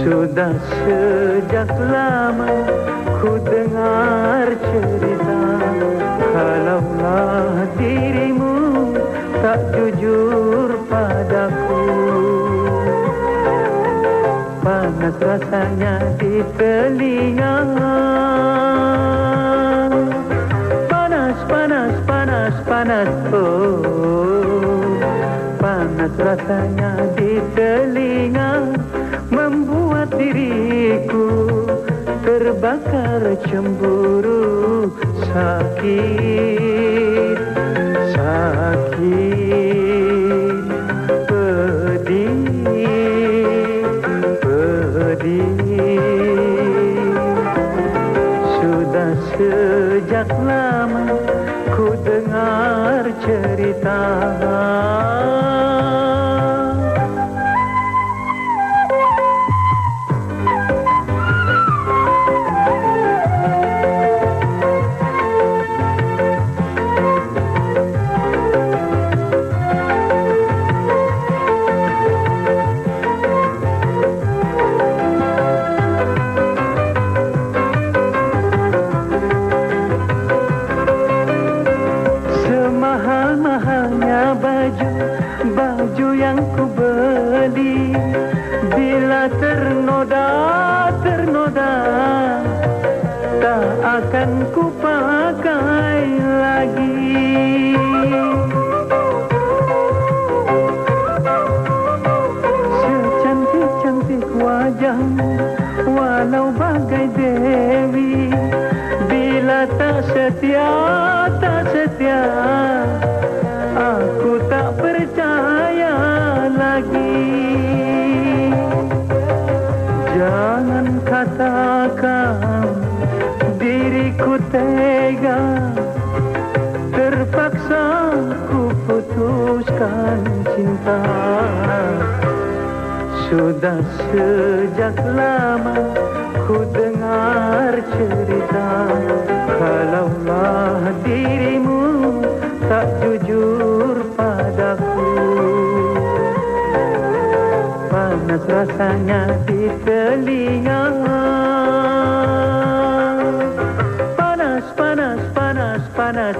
Sejak lama ku dengar cerita Kalaulah dirimu tak jujur padaku. Panas rasanya di telinga. Panas, panas, panas, panas oh. Panas rasanya di telinga terbakar cemburu sakit sakit. Pedih pedih. Sudah sejak lama ku dengar cerita yang ku beli. Bila ternoda, ternoda Tak akan ku pakai lagi. Secantik-cantik wajahmu Walau bagai dewi. Bila tak setia tega Terpaksa ku putuskan cinta. Sudah sejak lama ku dengar cerita Kalaulah dirimu tak jujur padaku. Panas rasanya di telinga Panas,